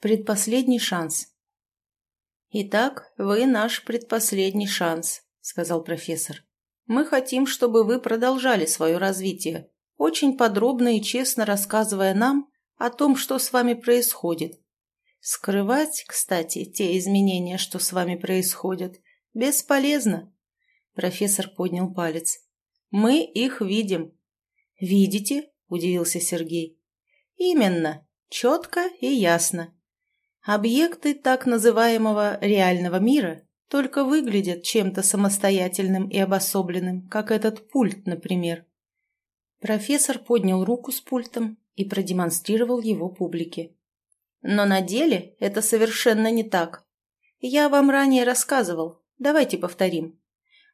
Предпоследний шанс. «Итак, вы наш предпоследний шанс», — сказал профессор. «Мы хотим, чтобы вы продолжали свое развитие, очень подробно и честно рассказывая нам о том, что с вами происходит. Скрывать, кстати, те изменения, что с вами происходят, бесполезно». Профессор поднял палец. «Мы их видим». «Видите?» – удивился Сергей. «Именно. Четко и ясно. Объекты так называемого реального мира только выглядят чем-то самостоятельным и обособленным, как этот пульт, например. Профессор поднял руку с пультом и продемонстрировал его публике. Но на деле это совершенно не так. Я вам ранее рассказывал. Давайте повторим.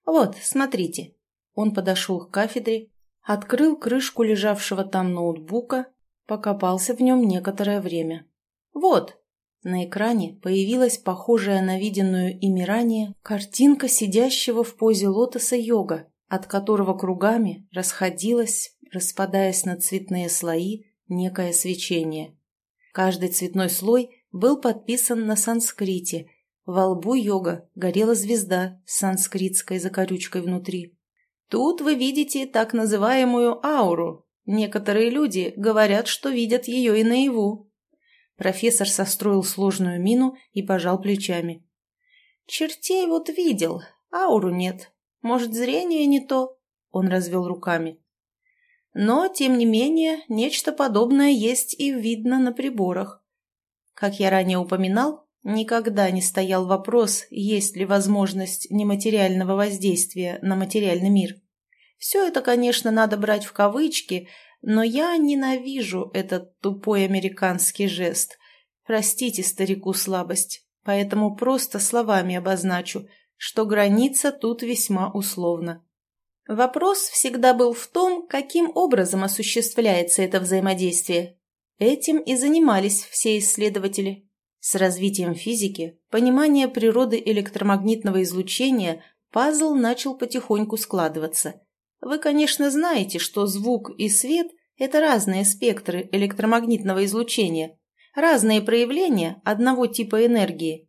Вот, смотрите. Он подошел к кафедре, открыл крышку лежавшего там ноутбука, покопался в нем некоторое время. Вот, на экране появилась похожая на виденную ими ранее картинка сидящего в позе лотоса йога, от которого кругами расходилось, распадаясь на цветные слои, некое свечение. Каждый цветной слой был подписан на санскрите. Во лбу йога горела звезда с санскритской закорючкой внутри. Тут вы видите так называемую ауру. Некоторые люди говорят, что видят ее и наяву. Профессор состроил сложную мину и пожал плечами. «Чертей вот видел, ауру нет. Может, зрение не то?» Он развел руками. «Но, тем не менее, нечто подобное есть и видно на приборах. Как я ранее упоминал, никогда не стоял вопрос, есть ли возможность нематериального воздействия на материальный мир. Все это, конечно, надо брать в кавычки – но я ненавижу этот тупой американский жест. Простите старику слабость, поэтому просто словами обозначу, что граница тут весьма условна. Вопрос всегда был в том, каким образом осуществляется это взаимодействие. Этим и занимались все исследователи. С развитием физики, понимания природы электромагнитного излучения пазл начал потихоньку складываться. Вы, конечно, знаете, что звук и свет – это разные спектры электромагнитного излучения, разные проявления одного типа энергии.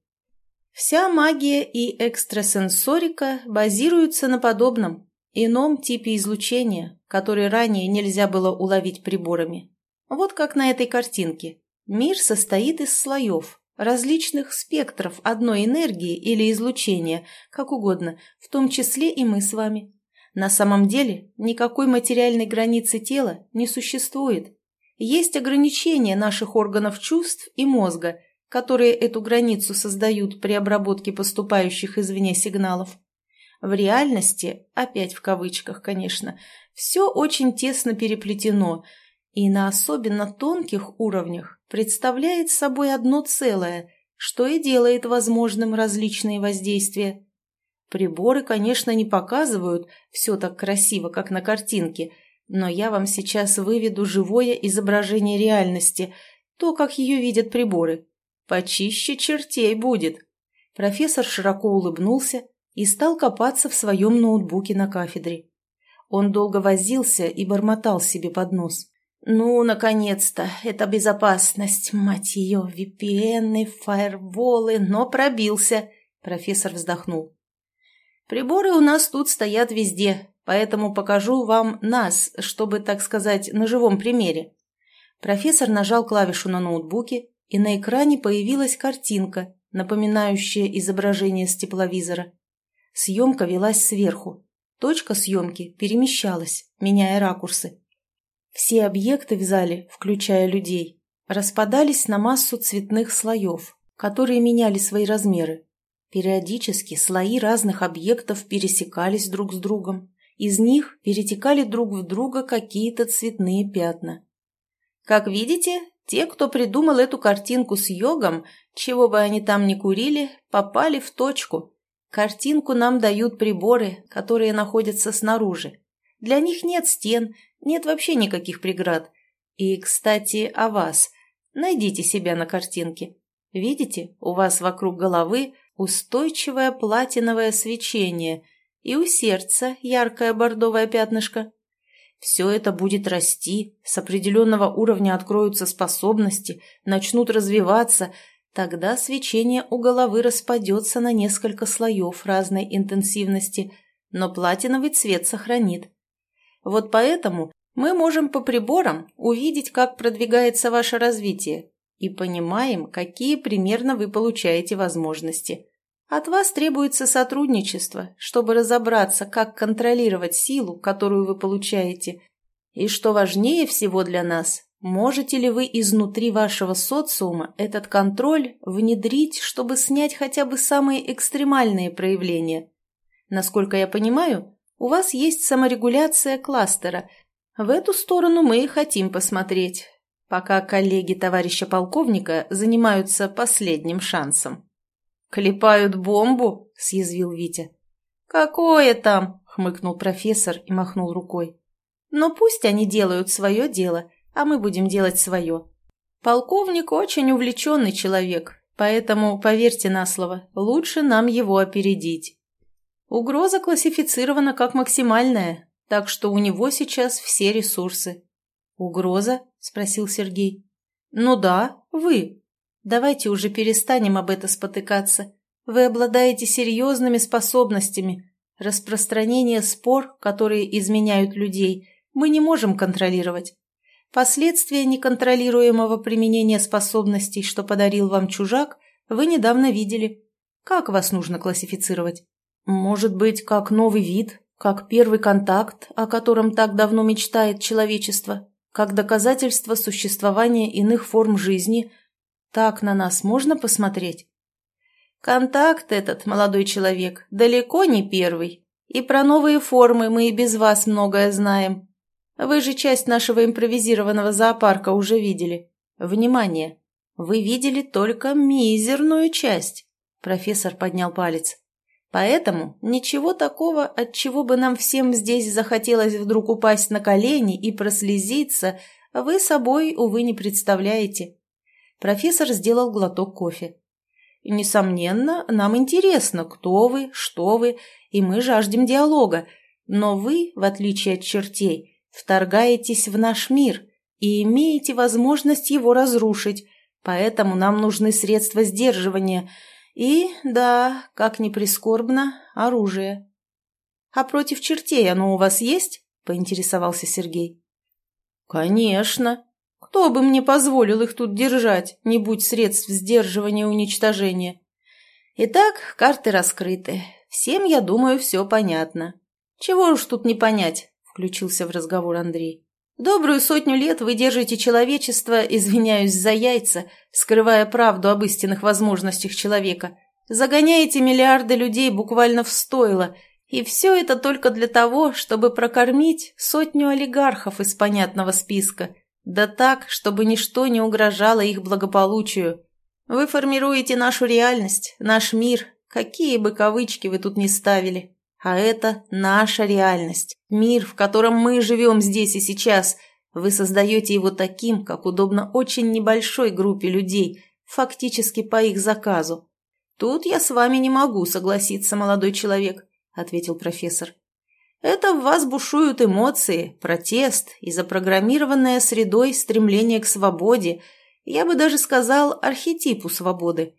Вся магия и экстрасенсорика базируются на подобном, ином типе излучения, который ранее нельзя было уловить приборами. Вот как на этой картинке. Мир состоит из слоев, различных спектров одной энергии или излучения, как угодно, в том числе и мы с вами. На самом деле никакой материальной границы тела не существует. Есть ограничения наших органов чувств и мозга, которые эту границу создают при обработке поступающих извне сигналов. В реальности, опять в кавычках, конечно, все очень тесно переплетено и на особенно тонких уровнях представляет собой одно целое, что и делает возможным различные воздействия. Приборы, конечно, не показывают все так красиво, как на картинке, но я вам сейчас выведу живое изображение реальности, то, как ее видят приборы. Почище чертей будет. Профессор широко улыбнулся и стал копаться в своем ноутбуке на кафедре. Он долго возился и бормотал себе под нос. «Ну, наконец-то, это безопасность, мать ее, VPN, фаерволы, но пробился!» Профессор вздохнул. Приборы у нас тут стоят везде, поэтому покажу вам нас, чтобы, так сказать, на живом примере. Профессор нажал клавишу на ноутбуке, и на экране появилась картинка, напоминающая изображение с тепловизора. Съемка велась сверху. Точка съемки перемещалась, меняя ракурсы. Все объекты в зале, включая людей, распадались на массу цветных слоев, которые меняли свои размеры. Периодически слои разных объектов пересекались друг с другом. Из них перетекали друг в друга какие-то цветные пятна. Как видите, те, кто придумал эту картинку с йогом, чего бы они там ни курили, попали в точку. Картинку нам дают приборы, которые находятся снаружи. Для них нет стен, нет вообще никаких преград. И, кстати, о вас. Найдите себя на картинке. Видите, у вас вокруг головы устойчивое платиновое свечение и у сердца яркое бордовое пятнышко. Все это будет расти, с определенного уровня откроются способности, начнут развиваться, тогда свечение у головы распадется на несколько слоев разной интенсивности, но платиновый цвет сохранит. Вот поэтому мы можем по приборам увидеть, как продвигается ваше развитие, и понимаем, какие примерно вы получаете возможности. От вас требуется сотрудничество, чтобы разобраться, как контролировать силу, которую вы получаете. И что важнее всего для нас, можете ли вы изнутри вашего социума этот контроль внедрить, чтобы снять хотя бы самые экстремальные проявления. Насколько я понимаю, у вас есть саморегуляция кластера. В эту сторону мы и хотим посмотреть, пока коллеги товарища полковника занимаются последним шансом. «Клепают бомбу?» – съязвил Витя. «Какое там?» – хмыкнул профессор и махнул рукой. «Но пусть они делают свое дело, а мы будем делать свое. Полковник очень увлеченный человек, поэтому, поверьте на слово, лучше нам его опередить. Угроза классифицирована как максимальная, так что у него сейчас все ресурсы». «Угроза?» – спросил Сергей. «Ну да, вы», Давайте уже перестанем об этом спотыкаться. Вы обладаете серьезными способностями. Распространение спор, которые изменяют людей, мы не можем контролировать. Последствия неконтролируемого применения способностей, что подарил вам чужак, вы недавно видели. Как вас нужно классифицировать? Может быть, как новый вид, как первый контакт, о котором так давно мечтает человечество, как доказательство существования иных форм жизни – так на нас можно посмотреть? Контакт этот, молодой человек, далеко не первый. И про новые формы мы и без вас многое знаем. Вы же часть нашего импровизированного зоопарка уже видели. Внимание! Вы видели только мизерную часть. Профессор поднял палец. Поэтому ничего такого, от чего бы нам всем здесь захотелось вдруг упасть на колени и прослезиться, вы собой, увы, не представляете. Профессор сделал глоток кофе. «Несомненно, нам интересно, кто вы, что вы, и мы жаждем диалога. Но вы, в отличие от чертей, вторгаетесь в наш мир и имеете возможность его разрушить, поэтому нам нужны средства сдерживания и, да, как ни прискорбно, оружие». «А против чертей оно у вас есть?» – поинтересовался Сергей. «Конечно», кто бы мне позволил их тут держать, не будь средств сдерживания и уничтожения? Итак, карты раскрыты. Всем, я думаю, все понятно. Чего уж тут не понять, включился в разговор Андрей. Добрую сотню лет вы держите человечество, извиняюсь за яйца, скрывая правду об истинных возможностях человека. Загоняете миллиарды людей буквально в стойло, и все это только для того, чтобы прокормить сотню олигархов из понятного списка – да так, чтобы ничто не угрожало их благополучию. Вы формируете нашу реальность, наш мир, какие бы кавычки вы тут ни ставили. А это наша реальность, мир, в котором мы живем здесь и сейчас. Вы создаете его таким, как удобно очень небольшой группе людей, фактически по их заказу. Тут я с вами не могу согласиться, молодой человек, ответил профессор. Это в вас бушуют эмоции, протест и запрограммированное средой стремление к свободе, я бы даже сказал архетипу свободы.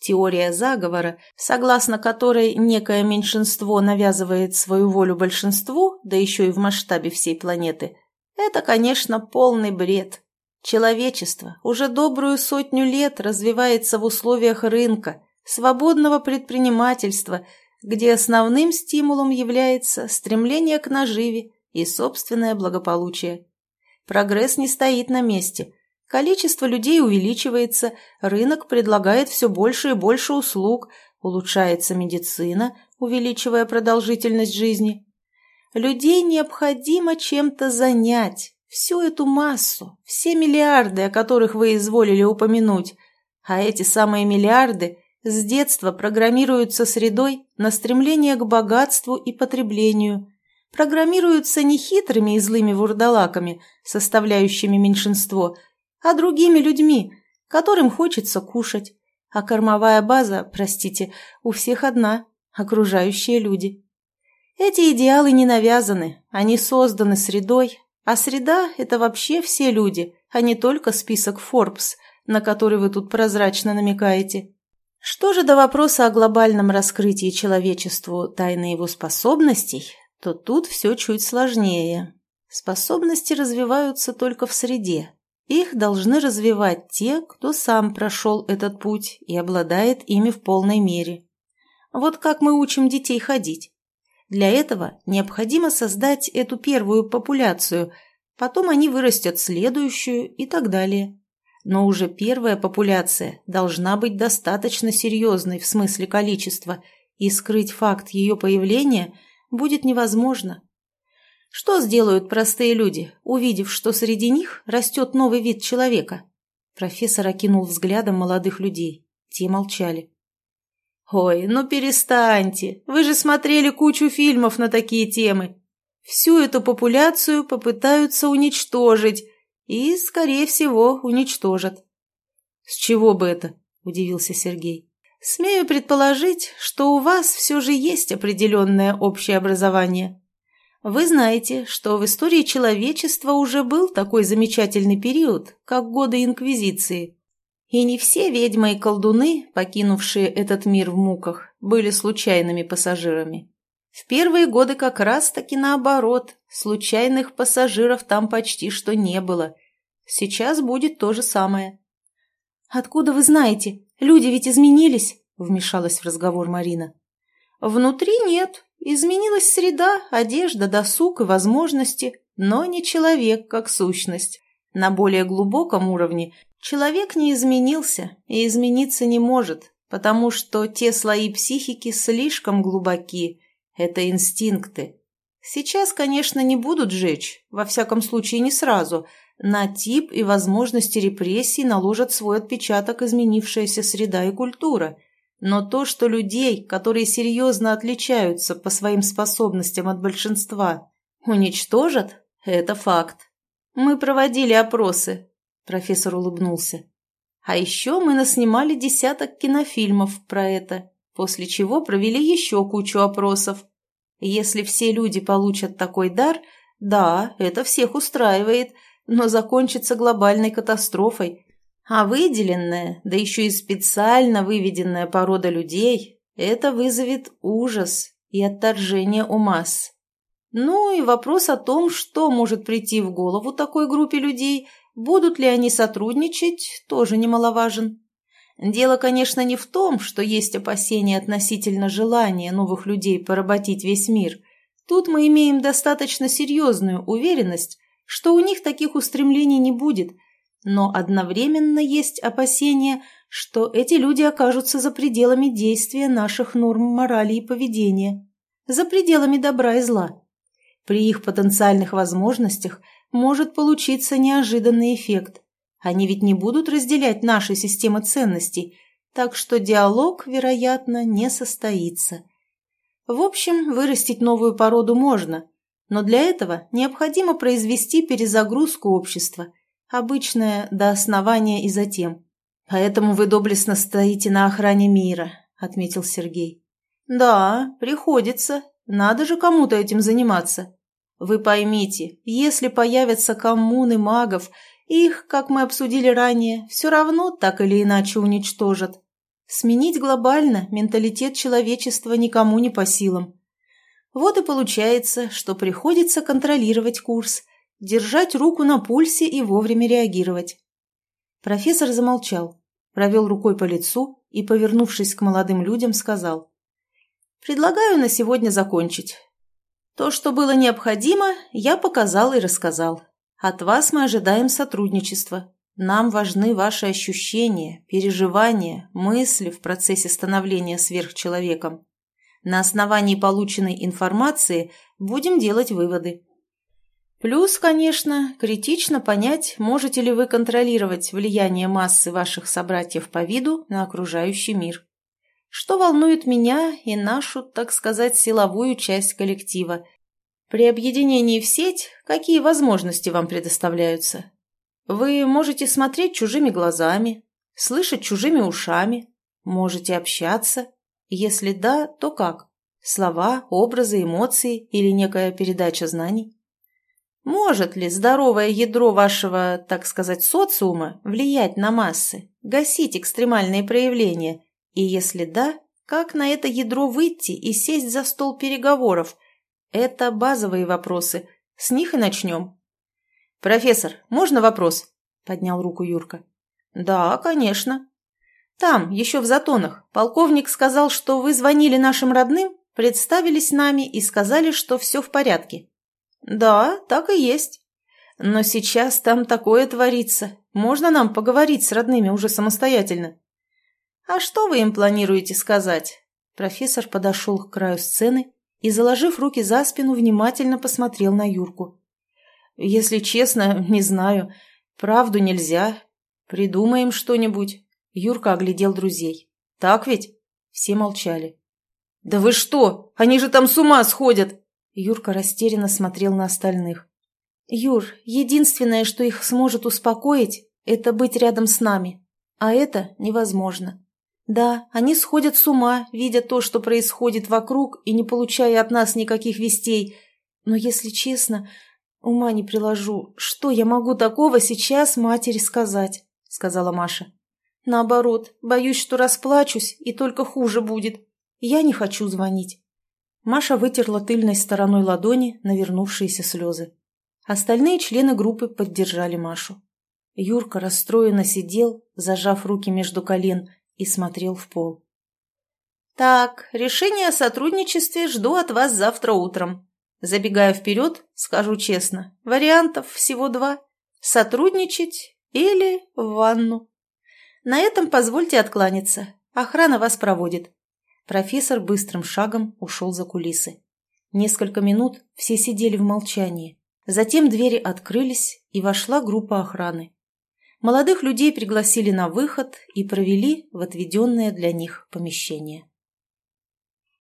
Теория заговора, согласно которой некое меньшинство навязывает свою волю большинству, да еще и в масштабе всей планеты, это, конечно, полный бред. Человечество уже добрую сотню лет развивается в условиях рынка, свободного предпринимательства – где основным стимулом является стремление к наживе и собственное благополучие. Прогресс не стоит на месте. Количество людей увеличивается, рынок предлагает все больше и больше услуг, улучшается медицина, увеличивая продолжительность жизни. Людей необходимо чем-то занять, всю эту массу, все миллиарды, о которых вы изволили упомянуть. А эти самые миллиарды с детства программируются средой на стремление к богатству и потреблению, программируются не хитрыми и злыми вурдалаками, составляющими меньшинство, а другими людьми, которым хочется кушать. А кормовая база, простите, у всех одна – окружающие люди. Эти идеалы не навязаны, они созданы средой, А среда – это вообще все люди, а не только список Forbes, на который вы тут прозрачно намекаете. Что же до вопроса о глобальном раскрытии человечеству тайны его способностей, то тут все чуть сложнее. Способности развиваются только в среде. Их должны развивать те, кто сам прошел этот путь и обладает ими в полной мере. Вот как мы учим детей ходить. Для этого необходимо создать эту первую популяцию, потом они вырастят следующую и так далее. Но уже первая популяция должна быть достаточно серьезной в смысле количества, и скрыть факт ее появления будет невозможно. Что сделают простые люди, увидев, что среди них растет новый вид человека? Профессор окинул взглядом молодых людей. Те молчали. «Ой, ну перестаньте! Вы же смотрели кучу фильмов на такие темы. Всю эту популяцию попытаются уничтожить и, скорее всего, уничтожат». «С чего бы это?» – удивился Сергей. «Смею предположить, что у вас все же есть определенное общее образование. Вы знаете, что в истории человечества уже был такой замечательный период, как годы Инквизиции. И не все ведьмы и колдуны, покинувшие этот мир в муках, были случайными пассажирами. В первые годы как раз-таки наоборот, случайных пассажиров там почти что не было. Сейчас будет то же самое. «Откуда вы знаете? Люди ведь изменились», — вмешалась в разговор Марина. «Внутри нет, Изменилась среда, одежда, досуг и возможности, но не человек как сущность. На более глубоком уровне человек не изменился и измениться не может, потому что те слои психики слишком глубоки. Это инстинкты. Сейчас, конечно, не будут жечь, во всяком случае не сразу. На тип и возможности репрессий наложат свой отпечаток изменившаяся среда и культура – но то, что людей, которые серьезно отличаются по своим способностям от большинства, уничтожат, это факт. Мы проводили опросы, профессор улыбнулся. А еще мы наснимали десяток кинофильмов про это, после чего провели еще кучу опросов. Если все люди получат такой дар, да, это всех устраивает, но закончится глобальной катастрофой, а выделенная, да еще и специально выведенная порода людей, это вызовет ужас и отторжение у масс. Ну и вопрос о том, что может прийти в голову такой группе людей, будут ли они сотрудничать, тоже немаловажен. Дело, конечно, не в том, что есть опасения относительно желания новых людей поработить весь мир. Тут мы имеем достаточно серьезную уверенность, что у них таких устремлений не будет – но одновременно есть опасение, что эти люди окажутся за пределами действия наших норм морали и поведения, за пределами добра и зла. При их потенциальных возможностях может получиться неожиданный эффект. Они ведь не будут разделять наши системы ценностей, так что диалог, вероятно, не состоится. В общем, вырастить новую породу можно, но для этого необходимо произвести перезагрузку общества – Обычное до основания и затем. Поэтому вы доблестно стоите на охране мира, отметил Сергей. Да, приходится. Надо же кому-то этим заниматься. Вы поймите, если появятся коммуны магов, их, как мы обсудили ранее, все равно так или иначе уничтожат. Сменить глобально менталитет человечества никому не по силам. Вот и получается, что приходится контролировать курс, держать руку на пульсе и вовремя реагировать. Профессор замолчал, провел рукой по лицу и, повернувшись к молодым людям, сказал. «Предлагаю на сегодня закончить. То, что было необходимо, я показал и рассказал. От вас мы ожидаем сотрудничества. Нам важны ваши ощущения, переживания, мысли в процессе становления сверхчеловеком. На основании полученной информации будем делать выводы. Плюс, конечно, критично понять, можете ли вы контролировать влияние массы ваших собратьев по виду на окружающий мир. Что волнует меня и нашу, так сказать, силовую часть коллектива. При объединении в сеть какие возможности вам предоставляются? Вы можете смотреть чужими глазами, слышать чужими ушами, можете общаться. Если да, то как? Слова, образы, эмоции или некая передача знаний? Может ли здоровое ядро вашего, так сказать, социума влиять на массы, гасить экстремальные проявления? И если да, как на это ядро выйти и сесть за стол переговоров? Это базовые вопросы. С них и начнем. «Профессор, можно вопрос?» – поднял руку Юрка. «Да, конечно». «Там, еще в Затонах, полковник сказал, что вы звонили нашим родным, представились нами и сказали, что все в порядке». «Да, так и есть. Но сейчас там такое творится. Можно нам поговорить с родными уже самостоятельно?» «А что вы им планируете сказать?» Профессор подошел к краю сцены и, заложив руки за спину, внимательно посмотрел на Юрку. «Если честно, не знаю. Правду нельзя. Придумаем что-нибудь». Юрка оглядел друзей. «Так ведь?» Все молчали. «Да вы что? Они же там с ума сходят!» Юрка растерянно смотрел на остальных. «Юр, единственное, что их сможет успокоить, это быть рядом с нами. А это невозможно. Да, они сходят с ума, видя то, что происходит вокруг и не получая от нас никаких вестей. Но, если честно, ума не приложу, что я могу такого сейчас матери сказать?» — сказала Маша. «Наоборот, боюсь, что расплачусь, и только хуже будет. Я не хочу звонить». Маша вытерла тыльной стороной ладони навернувшиеся слезы. Остальные члены группы поддержали Машу. Юрка расстроенно сидел, зажав руки между колен, и смотрел в пол. «Так, решение о сотрудничестве жду от вас завтра утром. Забегая вперед, скажу честно, вариантов всего два. Сотрудничать или в ванну. На этом позвольте откланяться. Охрана вас проводит. Профессор быстрым шагом ушел за кулисы. Несколько минут все сидели в молчании. Затем двери открылись, и вошла группа охраны. Молодых людей пригласили на выход и провели в отведенное для них помещение.